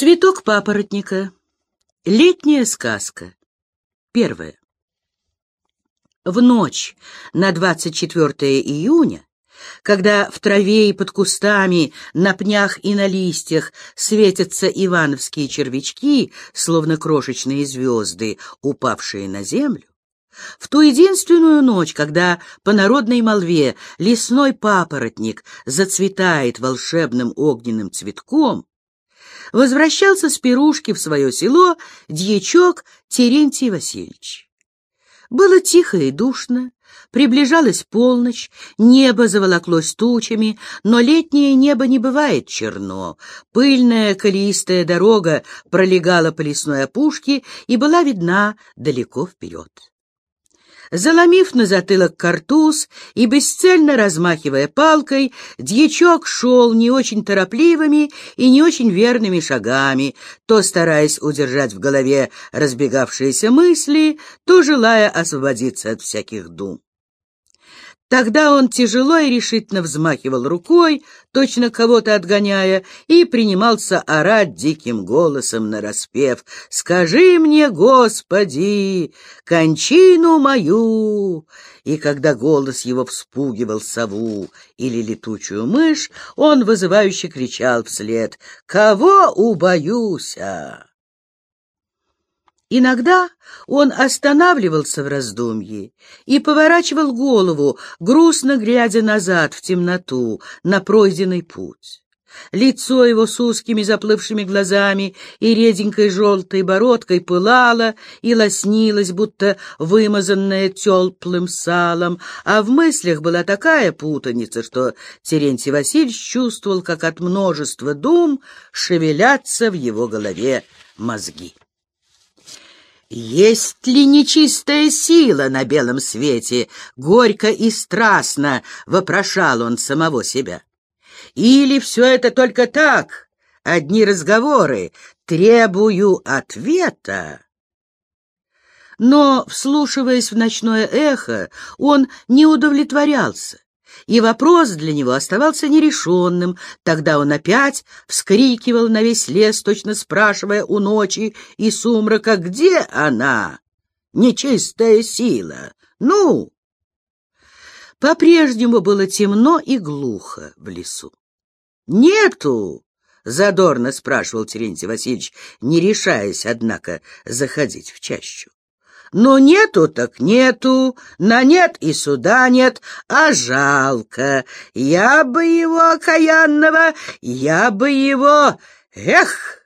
Цветок папоротника. Летняя сказка. Первое. В ночь на 24 июня, когда в траве и под кустами, на пнях и на листьях светятся ивановские червячки, словно крошечные звезды, упавшие на землю, в ту единственную ночь, когда по народной молве лесной папоротник зацветает волшебным огненным цветком, возвращался с пирушки в свое село дьячок Терентий Васильевич. Было тихо и душно, приближалась полночь, небо заволоклось тучами, но летнее небо не бывает черно. Пыльная колеистая дорога пролегала по лесной опушке и была видна далеко вперед. Заломив на затылок картуз и бесцельно размахивая палкой, дьячок шел не очень торопливыми и не очень верными шагами, то стараясь удержать в голове разбегавшиеся мысли, то желая освободиться от всяких дум. Тогда он тяжело и решительно взмахивал рукой, точно кого-то отгоняя, и принимался орать диким голосом нараспев «Скажи мне, Господи, кончину мою!» И когда голос его вспугивал сову или летучую мышь, он вызывающе кричал вслед «Кого убоюся?» Иногда он останавливался в раздумье и поворачивал голову, грустно глядя назад в темноту, на пройденный путь. Лицо его с узкими заплывшими глазами и реденькой желтой бородкой пылало и лоснилось, будто вымазанное теплым салом, а в мыслях была такая путаница, что Терентий Васильевич чувствовал, как от множества дум шевелятся в его голове мозги. Есть ли нечистая сила на белом свете? Горько и страстно вопрошал он самого себя. Или все это только так, одни разговоры, требую ответа? Но, вслушиваясь в ночное эхо, он не удовлетворялся и вопрос для него оставался нерешенным. Тогда он опять вскрикивал на весь лес, точно спрашивая у ночи и сумрака, где она, нечистая сила? Ну! По-прежнему было темно и глухо в лесу. «Нету!» — задорно спрашивал Терентий Васильевич, не решаясь, однако, заходить в чащу. Но нету так нету, на нет и суда нет, а жалко. Я бы его, окаянного, я бы его... Эх!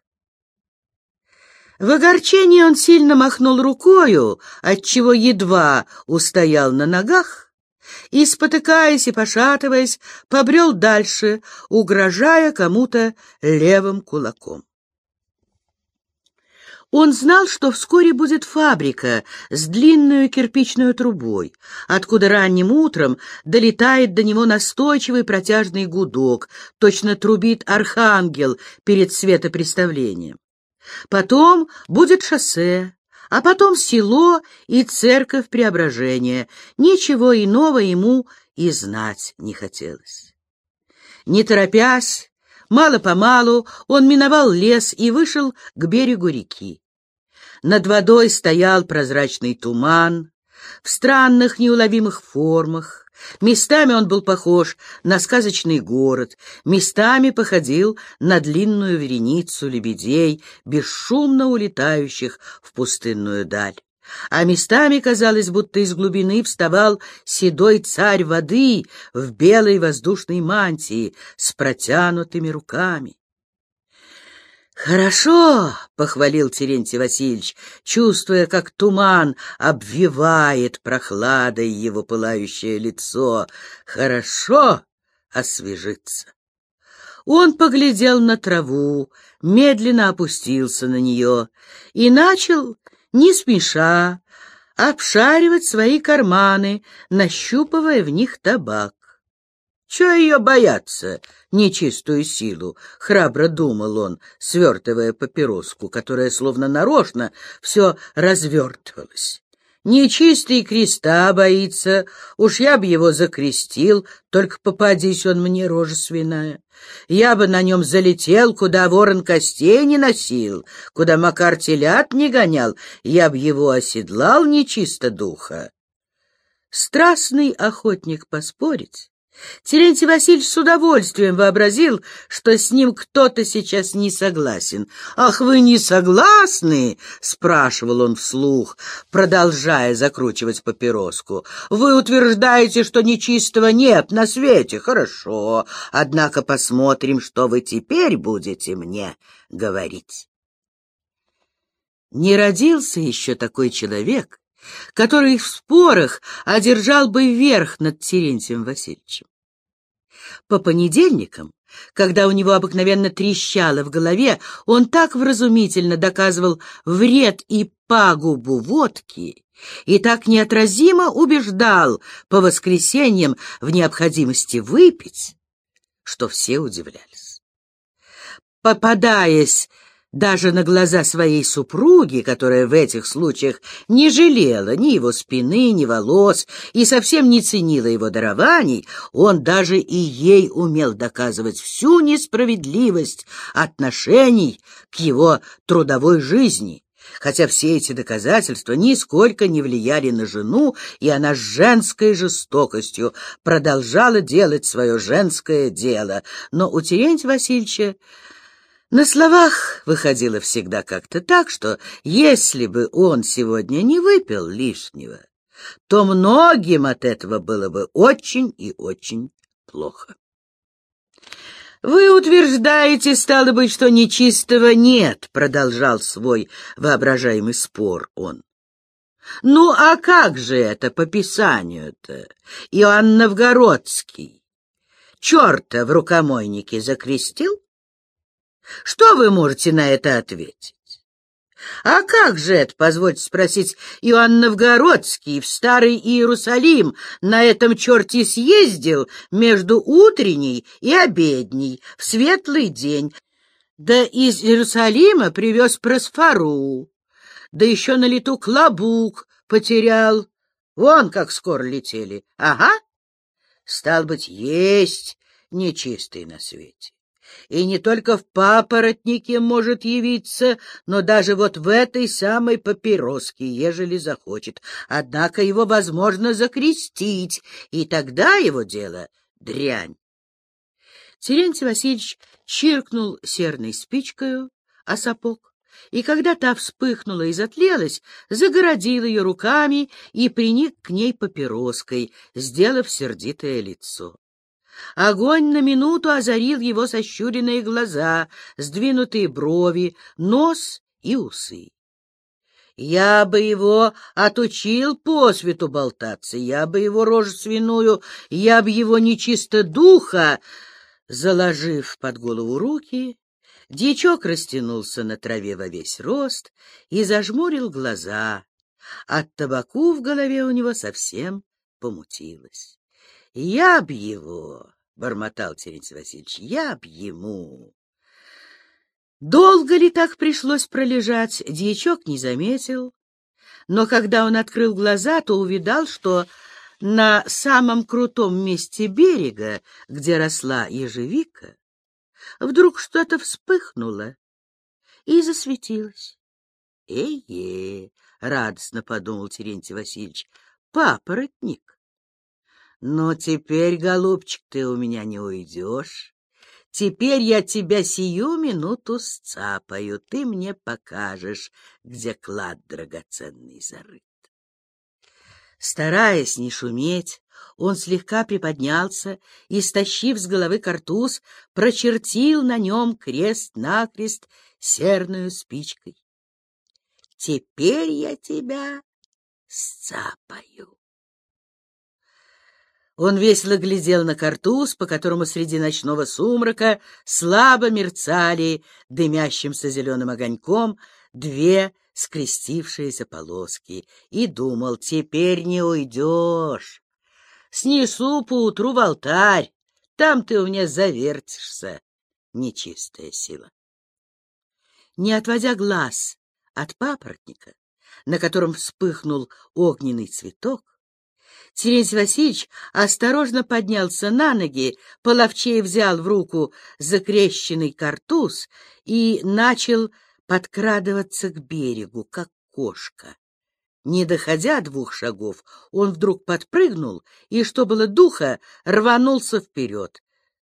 В огорчении он сильно махнул рукою, отчего едва устоял на ногах, и, спотыкаясь и пошатываясь, побрел дальше, угрожая кому-то левым кулаком. Он знал, что вскоре будет фабрика с длинной кирпичной трубой, откуда ранним утром долетает до него настойчивый протяжный гудок, точно трубит архангел перед светопреставлением. Потом будет шоссе, а потом село и церковь Преображения. Ничего иного ему и знать не хотелось. Не торопясь, мало-помалу он миновал лес и вышел к берегу реки. Над водой стоял прозрачный туман в странных неуловимых формах. Местами он был похож на сказочный город, местами походил на длинную вереницу лебедей, бесшумно улетающих в пустынную даль. А местами казалось, будто из глубины вставал седой царь воды в белой воздушной мантии с протянутыми руками. «Хорошо!» — похвалил Терентий Васильевич, чувствуя, как туман обвивает прохладой его пылающее лицо. «Хорошо освежиться!» Он поглядел на траву, медленно опустился на нее и начал, не спеша, обшаривать свои карманы, нащупывая в них табак. Чего ее бояться, нечистую силу? Храбро думал он, свертывая папироску, которая словно нарочно все развертывалась. Нечистый креста боится, уж я б его закрестил, только попадись он мне, рожа свиная. Я бы на нем залетел, куда ворон костей не носил, куда Макар телят не гонял, я б его оседлал нечисто духа. Страстный охотник поспорить Терентий Васильевич с удовольствием вообразил, что с ним кто-то сейчас не согласен. «Ах, вы не согласны?» — спрашивал он вслух, продолжая закручивать папироску. «Вы утверждаете, что нечистого нет на свете. Хорошо. Однако посмотрим, что вы теперь будете мне говорить». Не родился еще такой человек, который в спорах одержал бы верх над Терентием Васильевичем. По понедельникам, когда у него обыкновенно трещало в голове, он так вразумительно доказывал вред и пагубу водки и так неотразимо убеждал по воскресеньям в необходимости выпить, что все удивлялись. Попадаясь даже на глаза своей супруги, которая в этих случаях не жалела ни его спины, ни волос и совсем не ценила его дарований, он даже и ей умел доказывать всю несправедливость отношений к его трудовой жизни, хотя все эти доказательства нисколько не влияли на жену, и она с женской жестокостью продолжала делать свое женское дело. Но у Терентия Васильевича на словах выходило всегда как-то так, что если бы он сегодня не выпил лишнего, то многим от этого было бы очень и очень плохо. «Вы утверждаете, стало быть, что нечистого нет», — продолжал свой воображаемый спор он. «Ну, а как же это по Писанию-то? Иоанн Новгородский черта в рукомойнике закрестил?» Что вы можете на это ответить? А как же это, позвольте спросить, Иоанн Новгородский в Старый Иерусалим на этом черте съездил между утренней и обедней в светлый день, да из Иерусалима привез просфору, да еще на лету клобук потерял. Вон как скоро летели. Ага. Стал быть, есть нечистый на свете и не только в папоротнике может явиться, но даже вот в этой самой папироске, ежели захочет. Однако его возможно закрестить, и тогда его дело — дрянь. Терентий Васильевич чиркнул серной спичкою о сапог, и когда та вспыхнула и затлелась, загородил ее руками и приник к ней папироской, сделав сердитое лицо. Огонь на минуту озарил его сощуренные глаза, сдвинутые брови, нос и усы. Я бы его отучил по свету болтаться, я бы его рожу свиную, я бы его нечисто духа, заложив под голову руки, дичок растянулся на траве во весь рост и зажмурил глаза. От табаку в голове у него совсем помутилось. Я б его, — бормотал Терентий Васильевич, — я б ему. Долго ли так пришлось пролежать, дьячок не заметил, но когда он открыл глаза, то увидал, что на самом крутом месте берега, где росла ежевика, вдруг что-то вспыхнуло и засветилось. «Эй-е!» — радостно подумал Терентий Васильевич. «Папоротник!» Но теперь, голубчик, ты у меня не уйдешь. Теперь я тебя сию минуту сцапаю, ты мне покажешь, где клад драгоценный зарыт. Стараясь не шуметь, он слегка приподнялся и, стащив с головы картуз, прочертил на нем крест-накрест серную спичкой. «Теперь я тебя сцапаю». Он весело глядел на картуз, по которому среди ночного сумрака слабо мерцали дымящимся зеленым огоньком две скрестившиеся полоски, и думал, теперь не уйдешь. Снесу поутру в алтарь, там ты у меня завертишься, нечистая сила. Не отводя глаз от папоротника, на котором вспыхнул огненный цветок, Терентий Васильевич осторожно поднялся на ноги, половчей взял в руку закрещенный картуз и начал подкрадываться к берегу, как кошка. Не доходя двух шагов, он вдруг подпрыгнул и, что было духа, рванулся вперед.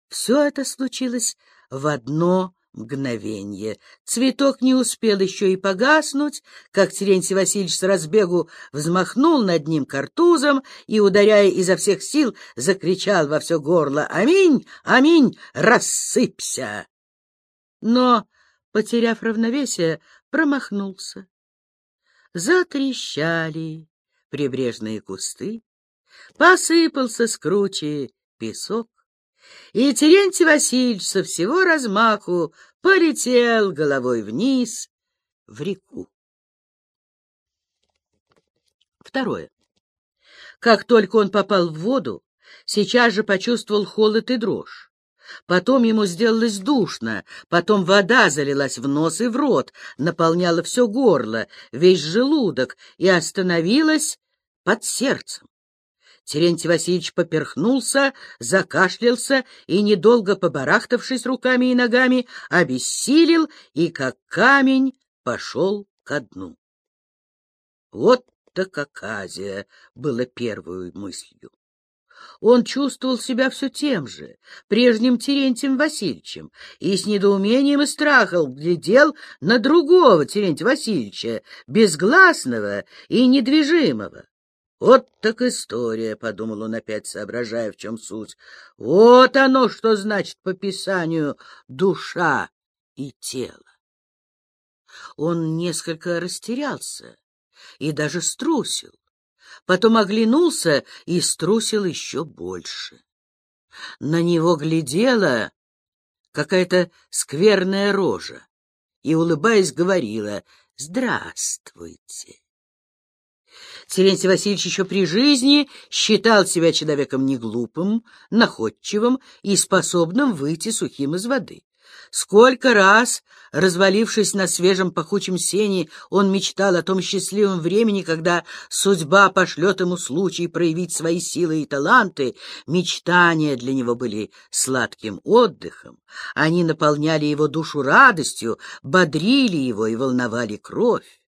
Все это случилось в одно мгновенье. Цветок не успел еще и погаснуть, как Терентий Васильевич с разбегу взмахнул над ним картузом и, ударяя изо всех сил, закричал во все горло «Аминь! Аминь! Рассыпься!» Но, потеряв равновесие, промахнулся. Затрещали прибрежные кусты, посыпался с кручи песок, и Терентий Васильевич со всего размаху полетел головой вниз в реку. Второе. Как только он попал в воду, сейчас же почувствовал холод и дрожь. Потом ему сделалось душно, потом вода залилась в нос и в рот, наполняла все горло, весь желудок и остановилась под сердцем. Терентий Васильевич поперхнулся, закашлялся и, недолго побарахтавшись руками и ногами, обессилел и, как камень, пошел ко дну. Вот так оказия было первой мыслью. Он чувствовал себя все тем же, прежним Терентием Васильевичем, и с недоумением и страхом глядел на другого Терентия Васильевича, безгласного и недвижимого. Вот так история, — подумал он опять, соображая, в чем суть. Вот оно, что значит по Писанию душа и тело. Он несколько растерялся и даже струсил. Потом оглянулся и струсил еще больше. На него глядела какая-то скверная рожа и, улыбаясь, говорила «Здравствуйте». Терентий Васильевич еще при жизни считал себя человеком неглупым, находчивым и способным выйти сухим из воды. Сколько раз, развалившись на свежем пахучем сене, он мечтал о том счастливом времени, когда судьба пошлет ему случай проявить свои силы и таланты. Мечтания для него были сладким отдыхом. Они наполняли его душу радостью, бодрили его и волновали кровь.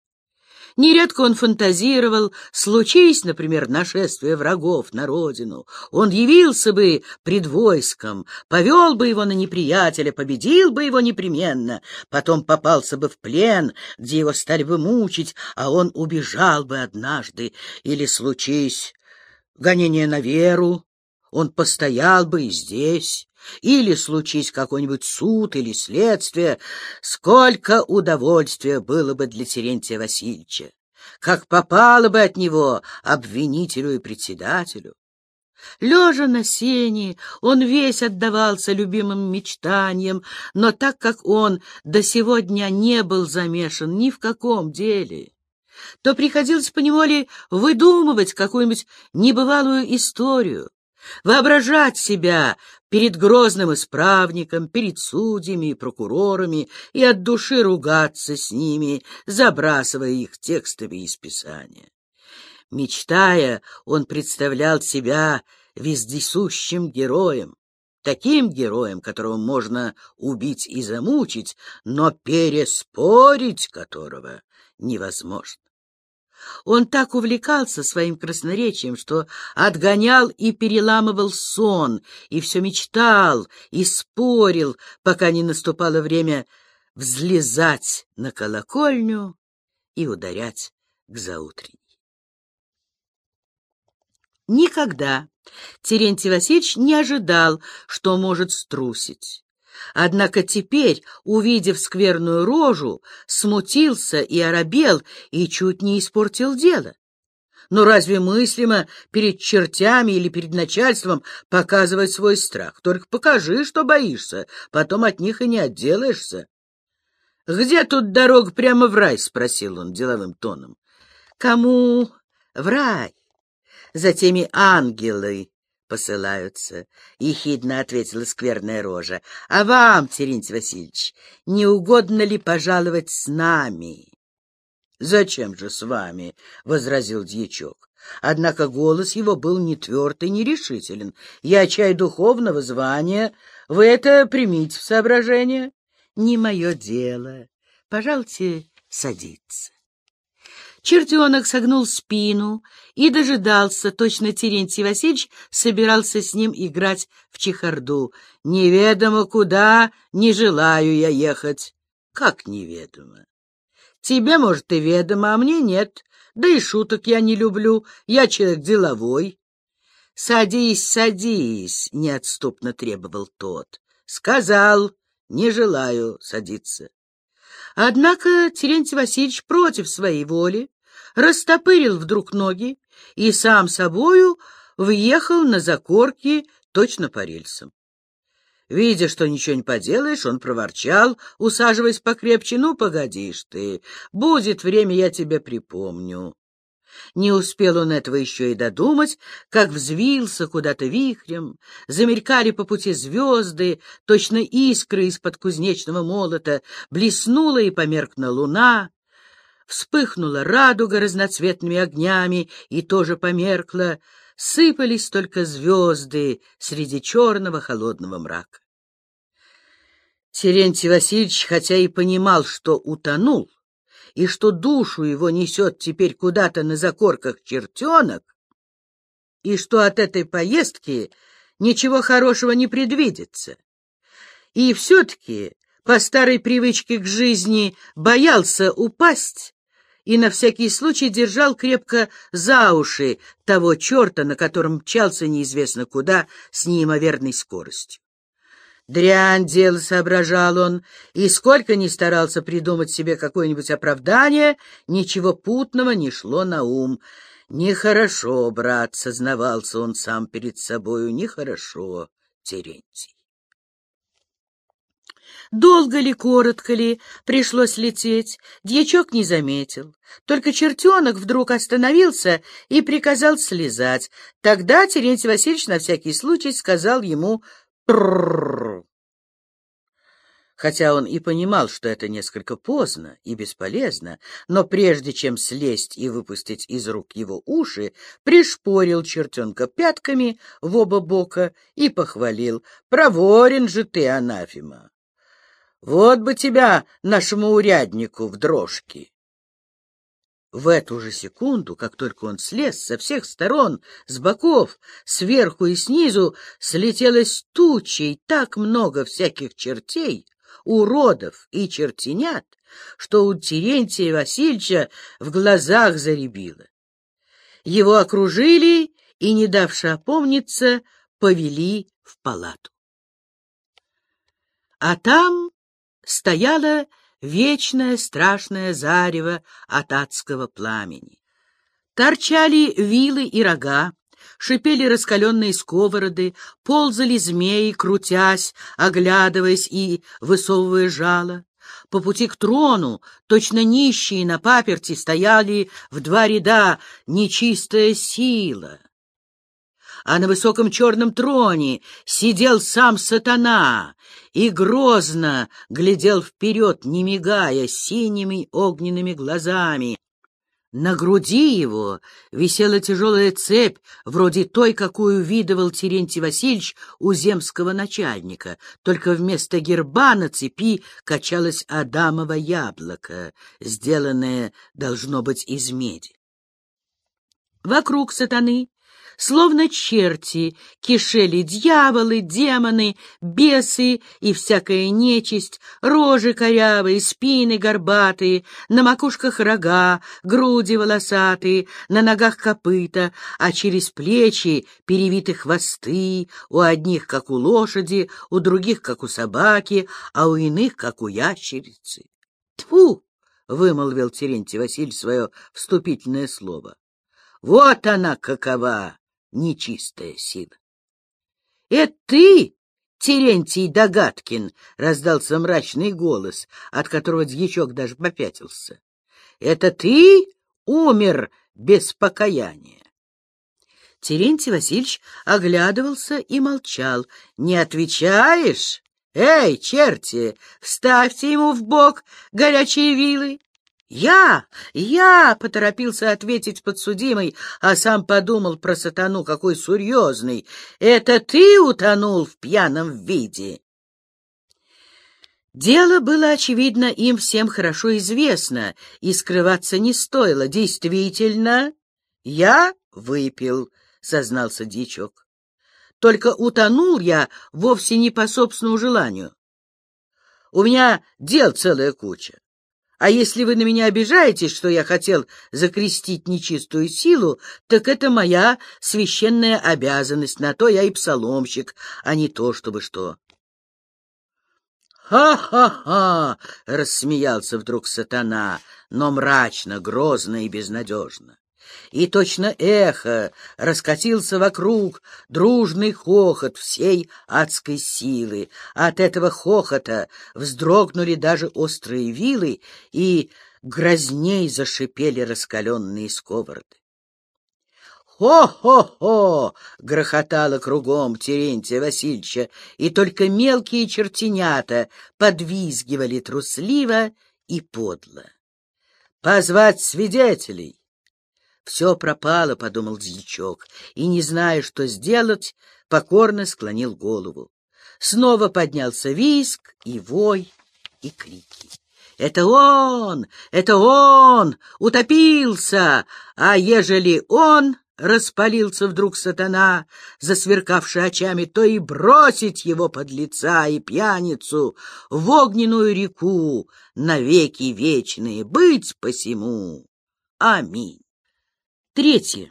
Нередко он фантазировал, случись, например, нашествие врагов на родину, он явился бы пред войском, повел бы его на неприятеля, победил бы его непременно, потом попался бы в плен, где его стали бы мучить, а он убежал бы однажды, или случись гонение на веру, он постоял бы и здесь, или случись какой-нибудь суд или следствие, сколько удовольствия было бы для Терентия Васильевича, как попало бы от него обвинителю и председателю. Лежа на сене, он весь отдавался любимым мечтаниям, но так как он до сего дня не был замешан ни в каком деле, то приходилось поневоле выдумывать какую-нибудь небывалую историю, воображать себя перед грозным исправником, перед судьями и прокурорами и от души ругаться с ними, забрасывая их текстами из Писания. Мечтая, он представлял себя вездесущим героем, таким героем, которого можно убить и замучить, но переспорить которого невозможно. Он так увлекался своим красноречием, что отгонял и переламывал сон, и все мечтал, и спорил, пока не наступало время взлезать на колокольню и ударять к заутренней. Никогда Терентий Васильевич не ожидал, что может струсить. Однако теперь, увидев скверную рожу, смутился и оробел, и чуть не испортил дело. Но разве мыслимо перед чертями или перед начальством показывать свой страх? Только покажи, что боишься, потом от них и не отделаешься. — Где тут дорога прямо в рай? — спросил он деловым тоном. — Кому в рай? За теми ангелы, посылаются, — ехидно ответила скверная рожа. — А вам, Терентий Васильевич, не угодно ли пожаловать с нами? — Зачем же с вами? — возразил дьячок. Однако голос его был не тверд и не решителен. «Я чай духовного звания. Вы это примите в соображение?» «Не мое дело. Пожалуйте садиться». Чертенок согнул спину и дожидался, точно Терентий Васильевич собирался с ним играть в чехарду. «Неведомо куда, не желаю я ехать». «Как неведомо?» «Тебе, может, и ведомо, а мне нет. Да и шуток я не люблю, я человек деловой». «Садись, садись», — неотступно требовал тот. «Сказал, не желаю садиться». Однако Терентий Васильевич против своей воли растопырил вдруг ноги и сам собою въехал на закорки точно по рельсам. Видя, что ничего не поделаешь, он проворчал, усаживаясь покрепче. «Ну, погодишь ты, будет время, я тебе припомню». Не успел он этого еще и додумать, как взвился куда-то вихрем, замелькали по пути звезды, точно искры из-под кузнечного молота, блеснула и померкна луна, Вспыхнула радуга разноцветными огнями и тоже померкла, сыпались только звезды среди черного холодного мрака. Терентий Васильевич, хотя и понимал, что утонул, и что душу его несет теперь куда-то на закорках чертенок, и что от этой поездки ничего хорошего не предвидится. И все-таки по старой привычке к жизни боялся упасть и на всякий случай держал крепко за уши того черта, на котором мчался неизвестно куда с неимоверной скоростью. Дрянь дело, соображал он, и сколько ни старался придумать себе какое-нибудь оправдание, ничего путного не шло на ум. Нехорошо, брат, сознавался он сам перед собою, нехорошо, Терентий. Долго ли, коротко ли пришлось лететь, дьячок не заметил. Только чертенок вдруг остановился и приказал слезать. Тогда Терентий Васильевич на всякий случай сказал ему «пррррр». Хотя он и понимал, что это несколько поздно и бесполезно, но прежде чем слезть и выпустить из рук его уши, пришпорил чертенка пятками в оба бока и похвалил «Проворен же ты, анафима!» Вот бы тебя нашему уряднику в дрожки. В эту же секунду, как только он слез со всех сторон, с боков, сверху и снизу, слетелось тучей так много всяких чертей, уродов и чертенят, что у Терентия Васильевича в глазах заребило. Его окружили и, не давши опомниться, повели в палату. А там стояло вечное страшное зарево от адского пламени. Торчали вилы и рога, шипели раскаленные сковороды, ползали змеи, крутясь, оглядываясь и высовывая жало. По пути к трону, точно нищие на паперти, стояли в два ряда нечистая сила. А на высоком черном троне сидел сам сатана, и грозно глядел вперед, не мигая, синими огненными глазами. На груди его висела тяжелая цепь, вроде той, какую видывал Терентий Васильевич у земского начальника, только вместо герба на цепи качалось адамово яблоко, сделанное, должно быть, из меди. Вокруг сатаны Словно черти кишели дьяволы, демоны, бесы и всякая нечисть, рожи корявые, спины горбатые, на макушках рога, груди волосатые, на ногах копыта, а через плечи перевиты хвосты, у одних, как у лошади, у других, как у собаки, а у иных, как у ящерицы. Тьфу! — вымолвил Терентий Васильевич свое вступительное слово. Вот она какова, нечистая сила. — Это ты, Терентий Догаткин? — раздался мрачный голос, от которого дьячок даже попятился. — Это ты умер без покаяния? Терентий Васильевич оглядывался и молчал. — Не отвечаешь? Эй, черти, вставьте ему в бок горячие вилы! «Я! Я!» — поторопился ответить подсудимый, а сам подумал про сатану, какой серьезный. «Это ты утонул в пьяном виде?» Дело было, очевидно, им всем хорошо известно, и скрываться не стоило. Действительно, я выпил, — сознался дичок. Только утонул я вовсе не по собственному желанию. У меня дел целая куча. А если вы на меня обижаетесь, что я хотел закрестить нечистую силу, так это моя священная обязанность, на то я и псаломщик, а не то, чтобы что. «Ха-ха-ха!» — рассмеялся вдруг сатана, но мрачно, грозно и безнадежно. И точно эхо раскатился вокруг дружный хохот всей адской силы. От этого хохота вздрогнули даже острые вилы, и грозней зашипели раскаленные сковороды. «Хо-хо-хо!» — грохотало кругом Терентия Васильевича, и только мелкие чертенята подвизгивали трусливо и подло. «Позвать свидетелей!» «Все пропало», — подумал дьячок, и, не зная, что сделать, покорно склонил голову. Снова поднялся виск и вой, и крики. «Это он! Это он! Утопился! А ежели он...» — распалился вдруг сатана, засверкавший очами, то и бросить его под лица и пьяницу в огненную реку навеки вечные, быть посему. Аминь. Третье.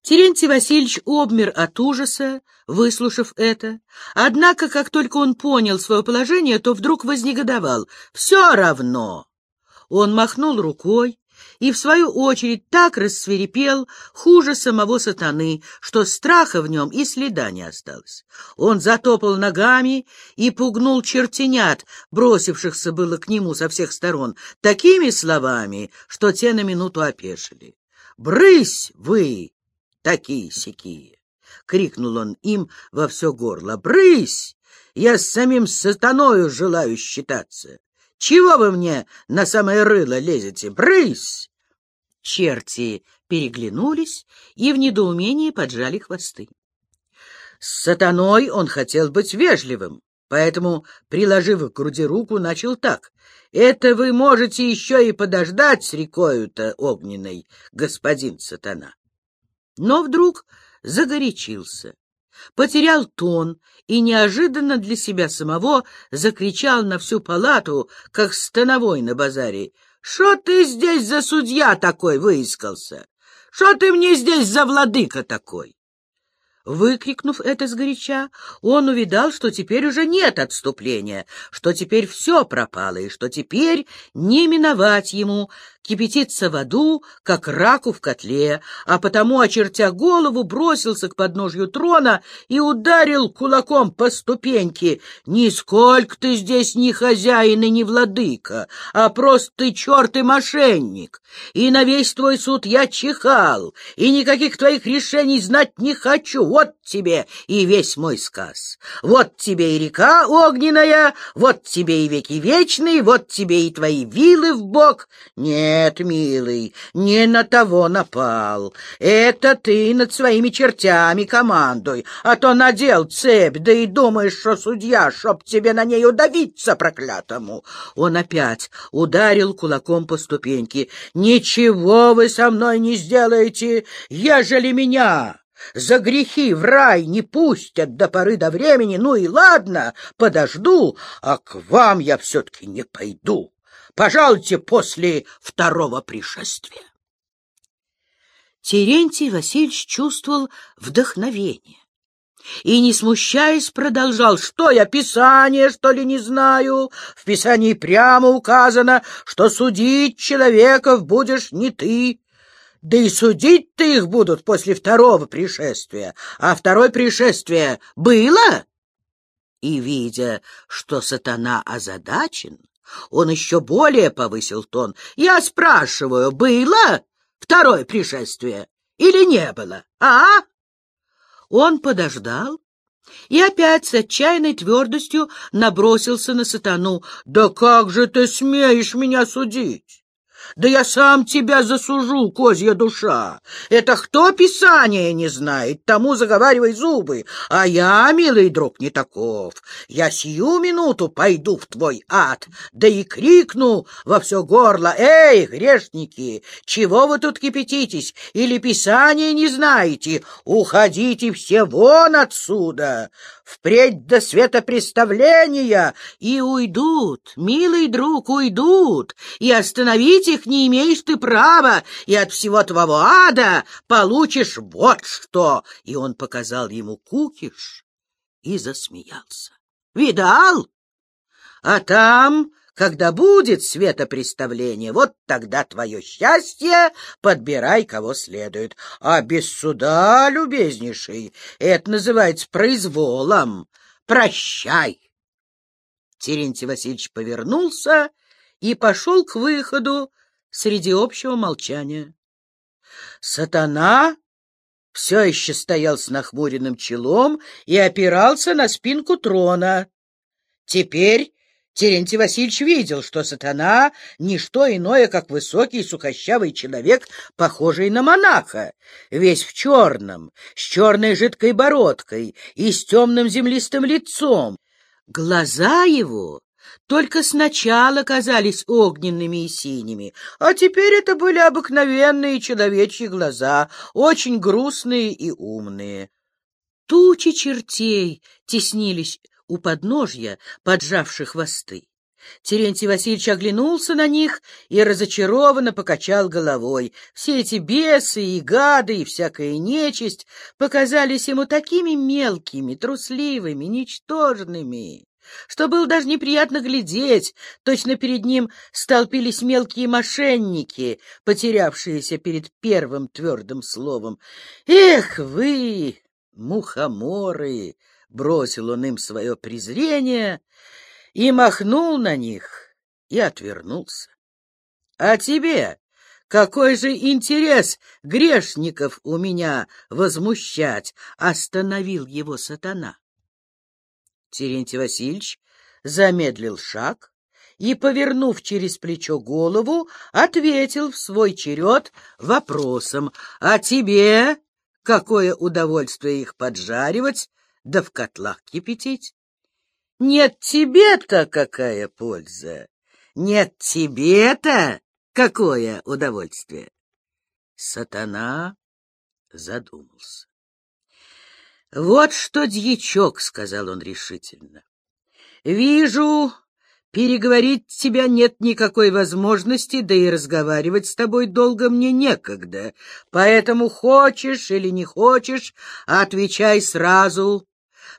Терентий Васильевич обмер от ужаса, выслушав это. Однако, как только он понял свое положение, то вдруг вознегодовал. «Все равно!» Он махнул рукой, и, в свою очередь, так рассверепел, хуже самого сатаны, что страха в нем и следа не осталось. Он затопал ногами и пугнул чертенят, бросившихся было к нему со всех сторон, такими словами, что те на минуту опешили. «Брысь вы, такие-сякие!» — крикнул он им во все горло. «Брысь! Я с самим сатаною желаю считаться!» Чего вы мне на самое рыло лезете? Брысь!» Черти переглянулись и в недоумении поджали хвосты. С сатаной он хотел быть вежливым, поэтому, приложив к груди руку, начал так. «Это вы можете еще и подождать с рекою-то огненной, господин сатана». Но вдруг загорячился потерял тон и неожиданно для себя самого закричал на всю палату, как становой на базаре. «Что ты здесь за судья такой выискался? Что ты мне здесь за владыка такой?» Выкрикнув это сгоряча, он увидал, что теперь уже нет отступления, что теперь все пропало, и что теперь не миновать ему кипятиться в аду, как раку в котле, а потому, очертя голову, бросился к подножью трона и ударил кулаком по ступеньке. «Нисколько ты здесь не хозяин и не владыка, а просто ты черт и мошенник, и на весь твой суд я чихал, и никаких твоих решений знать не хочу». Вот тебе и весь мой сказ. Вот тебе и река огненная, вот тебе и веки вечные, вот тебе и твои вилы в бок. Нет, милый, не на того напал. Это ты над своими чертями командуй, а то надел цепь, да и думаешь, что судья, чтоб тебе на ней удавиться проклятому. Он опять ударил кулаком по ступеньке. Ничего вы со мной не сделаете, ежели меня за грехи в рай не пустят до поры до времени, ну и ладно, подожду, а к вам я все-таки не пойду. Пожалуйте после второго пришествия. Терентий Васильевич чувствовал вдохновение и, не смущаясь, продолжал, что я, Писание, что ли, не знаю? В Писании прямо указано, что судить человеков будешь не ты, да и судить-то их будут после второго пришествия. А второе пришествие было? И, видя, что сатана озадачен, он еще более повысил тон. Я спрашиваю, было второе пришествие или не было, а? Он подождал и опять с отчаянной твердостью набросился на сатану. «Да как же ты смеешь меня судить? Да я сам тебя засужу, козья душа. Это кто Писание не знает, тому заговаривай зубы. А я, милый друг, не таков. Я сию минуту пойду в твой ад, да и крикну во все горло. Эй, грешники, чего вы тут кипятитесь? Или Писание не знаете? Уходите все вон отсюда, впредь до светопреставления, и уйдут, милый друг, уйдут, и остановить их не имеешь ты права, и от всего твоего ада получишь вот что. И он показал ему кукиш и засмеялся. Видал? А там, когда будет светопреставление, вот тогда твое счастье, подбирай кого следует. А без суда, любезнейший, это называется произволом. Прощай. Терентий Васильевич повернулся и пошел к выходу среди общего молчания. Сатана все еще стоял с нахмуренным челом и опирался на спинку трона. Теперь Терентий Васильевич видел, что сатана — не что иное, как высокий сухощавый человек, похожий на монаха, весь в черном, с черной жидкой бородкой и с темным землистым лицом. Глаза его только сначала казались огненными и синими, а теперь это были обыкновенные человечьи глаза, очень грустные и умные. Тучи чертей теснились у подножья, поджавших хвосты. Терентий Васильевич оглянулся на них и разочарованно покачал головой. Все эти бесы и гады и всякая нечисть показались ему такими мелкими, трусливыми, ничтожными что было даже неприятно глядеть. Точно перед ним столпились мелкие мошенники, потерявшиеся перед первым твердым словом. «Эх вы, мухоморы!» — бросил он им свое презрение и махнул на них и отвернулся. «А тебе какой же интерес грешников у меня возмущать?» — остановил его сатана. Терентий Васильевич замедлил шаг и, повернув через плечо голову, ответил в свой черед вопросом «А тебе какое удовольствие их поджаривать да в котлах кипятить?» «Нет тебе-то какая польза! Нет тебе-то какое удовольствие!» Сатана задумался. «Вот что, дьячок», — сказал он решительно, — «вижу, переговорить тебя нет никакой возможности, да и разговаривать с тобой долго мне некогда, поэтому хочешь или не хочешь, отвечай сразу.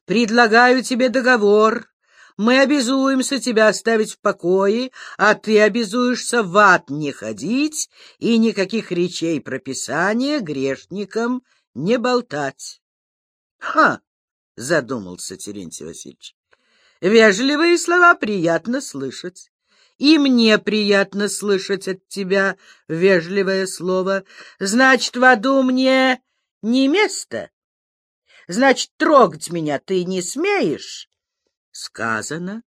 Предлагаю тебе договор». Мы обязуемся тебя оставить в покое, а ты обязуешься в ад не ходить и никаких речей прописания грешникам не болтать. — Ха! — задумался Терентий Васильевич. — Вежливые слова приятно слышать. И мне приятно слышать от тебя вежливое слово. Значит, в аду мне не место? Значит, трогать меня ты не смеешь? Сказано.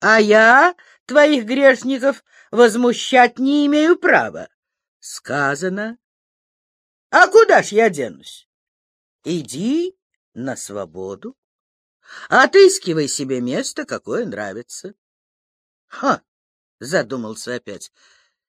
А я твоих грешников возмущать не имею права. Сказано. А куда ж я денусь? Иди на свободу. Отыскивай себе место, какое нравится. — Ха! — задумался опять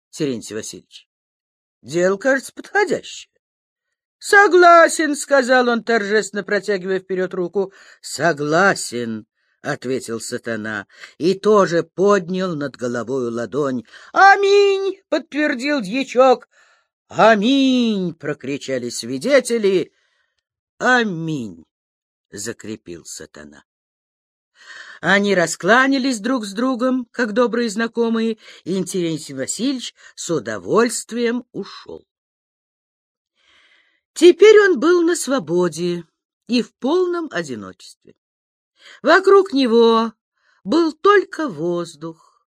Терентий Васильевич. — Дело, кажется, подходящее. — Согласен, — сказал он, торжественно протягивая вперед руку. — Согласен, — ответил сатана, и тоже поднял над головою ладонь. — Аминь! — подтвердил дьячок. — Аминь! — прокричали свидетели. Аминь! — закрепил сатана. Они раскланялись друг с другом, как добрые знакомые, и Терентий Васильевич с удовольствием ушел. Теперь он был на свободе и в полном одиночестве. Вокруг него был только воздух,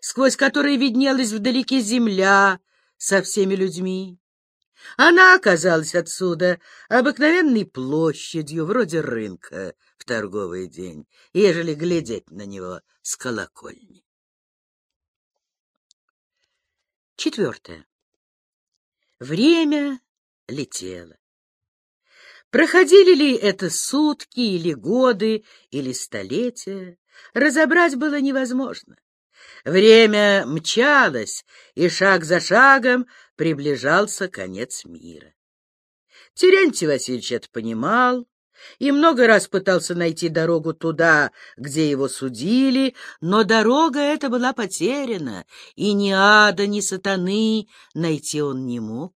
сквозь который виднелась вдалеке земля со всеми людьми. Она оказалась отсюда обыкновенной площадью, вроде рынка в торговый день, ежели глядеть на него с колокольни. Четвертое. Время летело. Проходили ли это сутки или годы или столетия, разобрать было невозможно. Время мчалось, и шаг за шагом приближался конец мира. Терентий Васильевич это понимал и много раз пытался найти дорогу туда, где его судили, но дорога эта была потеряна, и ни ада, ни сатаны найти он не мог.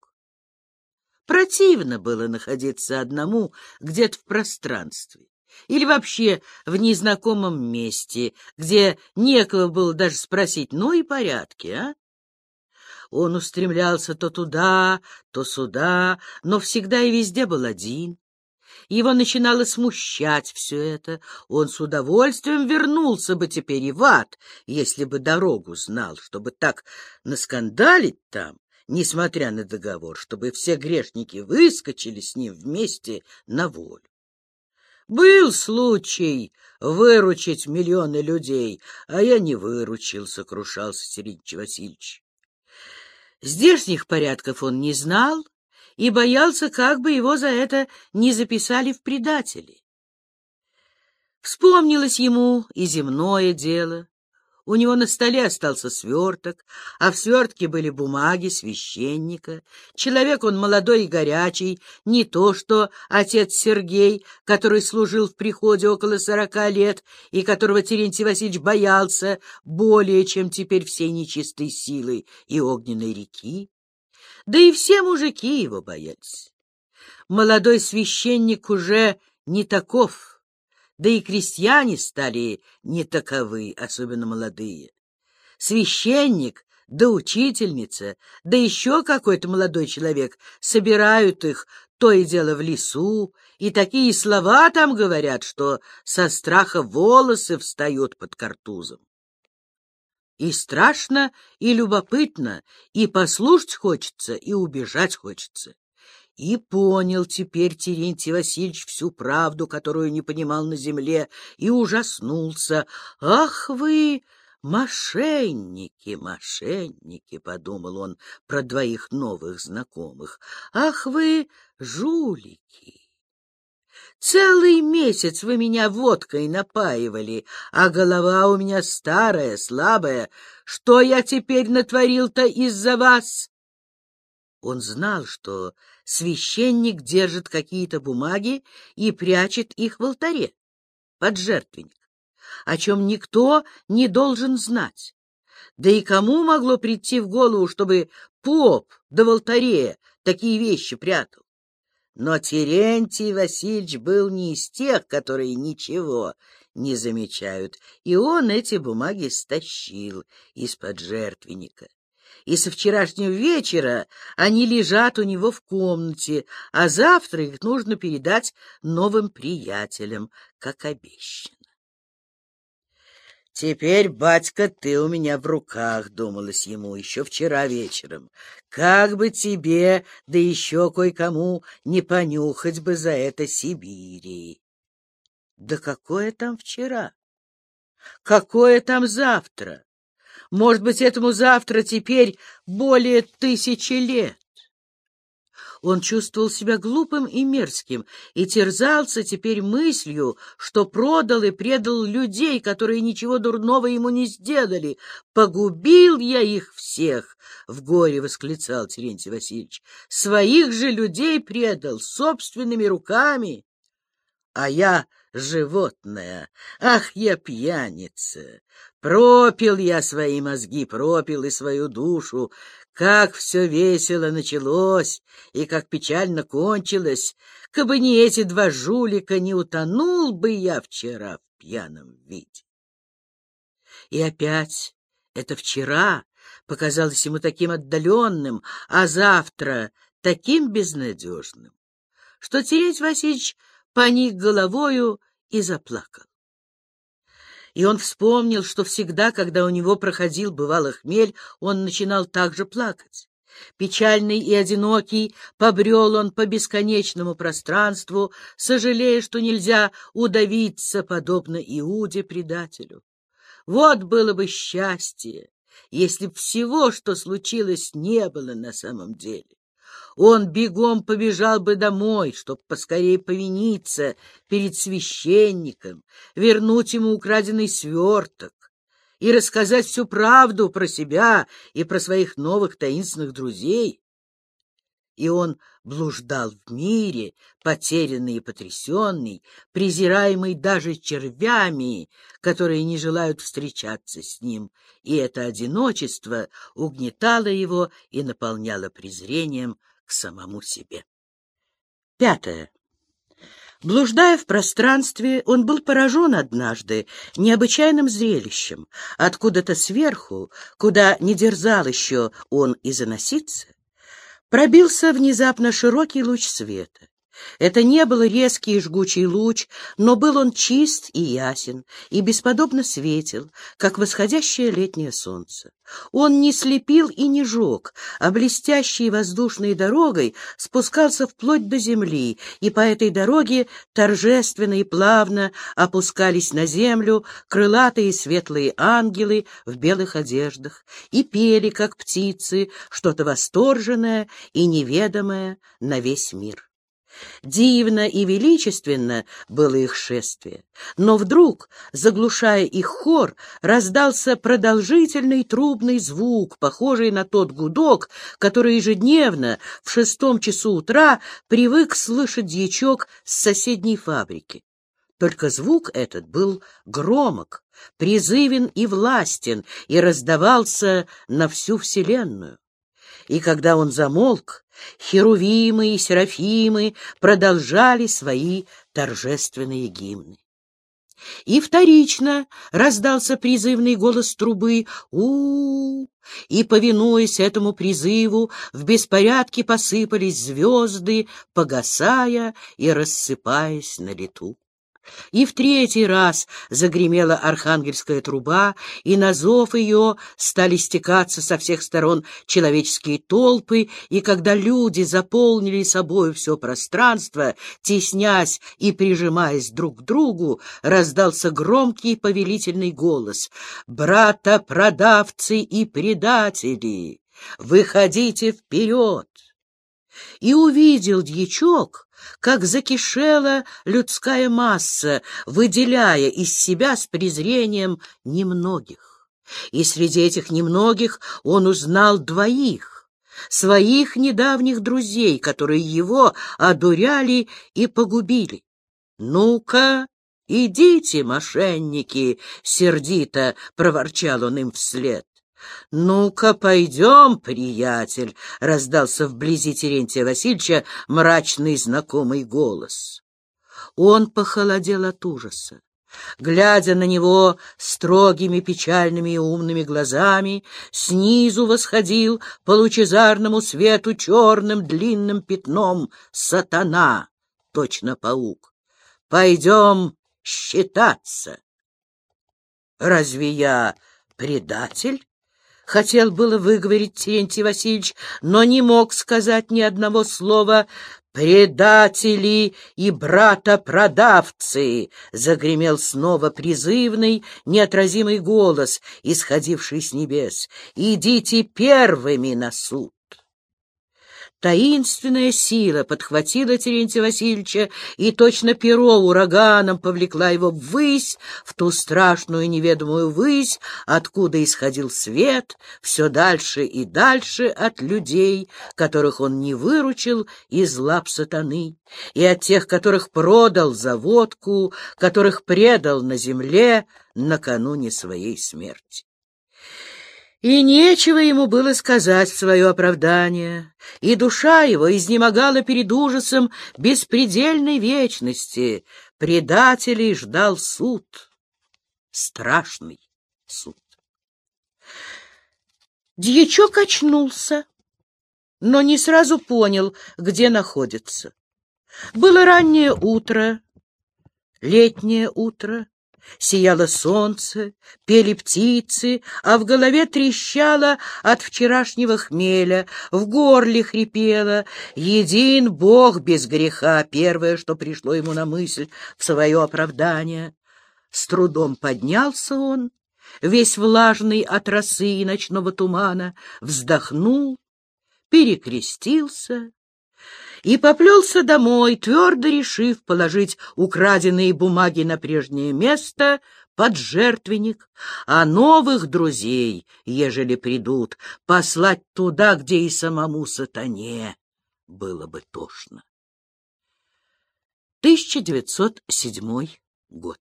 Противно было находиться одному где-то в пространстве или вообще в незнакомом месте, где некого было даже спросить, ну и порядки, а? Он устремлялся то туда, то сюда, но всегда и везде был один. Его начинало смущать все это. Он с удовольствием вернулся бы теперь и в ад, если бы дорогу знал, чтобы так наскандалить там, несмотря на договор, чтобы все грешники выскочили с ним вместе на волю. Был случай выручить миллионы людей, а я не выручил, — сокрушался Терентий Васильевич. Здешних порядков он не знал и боялся, как бы его за это не записали в предатели. Вспомнилось ему и земное дело, у него на столе остался сверток, а в свертке были бумаги священника. Человек он молодой и горячий, не то что отец Сергей, который служил в приходе около сорока лет и которого Терентий Васильевич боялся более, чем теперь всей нечистой силой и огненной реки. Да и все мужики его боялись. Молодой священник уже не таков — да и крестьяне стали не таковы, особенно молодые. Священник, да учительница, да еще какой-то молодой человек собирают их то и дело в лесу, и такие слова там говорят, что со страха волосы встают под картузом. И страшно, и любопытно, и послушать хочется, и убежать хочется. И понял теперь Терентий Васильевич всю правду, которую не понимал на земле, и ужаснулся. «Ах вы, мошенники, мошенники!» — подумал он про двоих новых знакомых. «Ах вы, жулики!» Целый месяц вы меня водкой напаивали, а голова у меня старая, слабая. Что я теперь натворил-то из-за вас? Он знал, что священник держит какие-то бумаги и прячет их в алтаре, под жертвенник, о чем никто не должен знать. Да и кому могло прийти в голову, чтобы поп да в алтаре такие вещи прятал? Но Терентий Васильевич был не из тех, которые ничего не замечают, и он эти бумаги стащил из-под жертвенника и со вчерашнего вечера они лежат у него в комнате, а завтра их нужно передать новым приятелям, как обещано. «Теперь, батька, ты у меня в руках», — думалось ему еще вчера вечером. «Как бы тебе, да еще кое-кому, не понюхать бы за это Сибири». «Да какое там вчера? Какое там завтра? Может быть, этому завтра теперь более тысячи лет. Он чувствовал себя глупым и мерзким и терзался теперь мыслью, что продал и предал людей, которые ничего дурного ему не сделали. «Погубил я их всех!» — в горе восклицал Терентий Васильевич. «Своих же людей предал собственными руками, а я животное. Ах, я пьяница! Пропил я свои мозги, пропил и свою душу. Как все весело началось и как печально кончилось. Кабы не эти два жулика, не утонул бы я вчера в пьяном виде. И опять это вчера показалось ему таким отдаленным, а завтра таким безнадежным, что Терентий Васильевич поник головою и заплакал. И он вспомнил, что всегда, когда у него проходил бывало хмель, он начинал также плакать. Печальный и одинокий побрел он по бесконечному пространству, сожалея, что нельзя удавиться, подобно Иуде-предателю. Вот было бы счастье, если б всего, что случилось, не было на самом деле. Он бегом побежал бы домой, чтоб поскорее повиниться перед священником, вернуть ему украденный сверток и рассказать всю правду про себя и про своих новых таинственных друзей. И он блуждал в мире, потерянный и потрясенный, презираемый даже червями, которые не желают встречаться с ним, и это одиночество угнетало его и наполняло презрением к самому себе. Пятое. Блуждая в пространстве, он был поражен однажды необычайным зрелищем. Откуда-то сверху, куда не дерзал еще он и заноситься, Пробился внезапно широкий луч света. Это не был резкий и жгучий луч, но был он чист и ясен, и бесподобно светил, как восходящее летнее солнце. Он не слепил и не жег, а блестящей воздушной дорогой спускался вплоть до земли, и по этой дороге торжественно и плавно опускались на землю крылатые светлые ангелы в белых одеждах и пели, как птицы, что-то восторженное и неведомое на весь мир. Дивно и величественно было их шествие. Но вдруг, заглушая их хор, раздался продолжительный трубный звук, похожий на тот гудок, который ежедневно в шестом часу утра привык слышать дьячок с соседней фабрики. Только звук этот был громок, призывен и властен, и раздавался на всю вселенную. И когда он замолк, Херувимы и Серафимы продолжали свои торжественные гимны. И вторично раздался призывный голос трубы у, -у, -у и, повинуясь этому призыву, в беспорядке посыпались звезды, погасая и рассыпаясь на лету. И в третий раз загремела архангельская труба, и на зов ее стали стекаться со всех сторон человеческие толпы, и когда люди заполнили собой все пространство, теснясь и прижимаясь друг к другу, раздался громкий повелительный голос «Брата-продавцы и предатели, выходите вперед!» И увидел дьячок, как закишела людская масса, выделяя из себя с презрением немногих. И среди этих немногих он узнал двоих, своих недавних друзей, которые его одуряли и погубили. «Ну-ка, идите, мошенники!» — сердито проворчал он им вслед. «Ну-ка, пойдем, приятель!» — раздался вблизи Терентия Васильевича мрачный знакомый голос. Он похолодел от ужаса. Глядя на него строгими, печальными и умными глазами, снизу восходил по лучезарному свету черным длинным пятном сатана, точно паук. «Пойдем считаться!» «Разве я предатель?» Хотел было выговорить Терентий Васильевич, но не мог сказать ни одного слова. «Предатели и брата-продавцы!» — загремел снова призывный, неотразимый голос, исходивший с небес. «Идите первыми на суд!» Таинственная сила подхватила Терентия Васильевича и точно перо ураганом повлекла его ввысь, в ту страшную неведомую высь, откуда исходил свет, все дальше и дальше от людей, которых он не выручил из лап сатаны, и от тех, которых продал за водку, которых предал на земле накануне своей смерти. И нечего ему было сказать в свое оправдание, и душа его изнемогала перед ужасом беспредельной вечности. Предателей ждал суд, страшный суд. Дьячок очнулся, но не сразу понял, где находится. Было раннее утро, летнее утро, Сияло солнце, пели птицы, а в голове трещало от вчерашнего хмеля, в горле хрипело. Един Бог без греха, первое, что пришло ему на мысль в свое оправдание. С трудом поднялся он весь влажный от росы и ночного тумана, вздохнул, перекрестился и поплелся домой, твердо решив положить украденные бумаги на прежнее место под жертвенник, а новых друзей, ежели придут, послать туда, где и самому сатане было бы тошно. 1907 год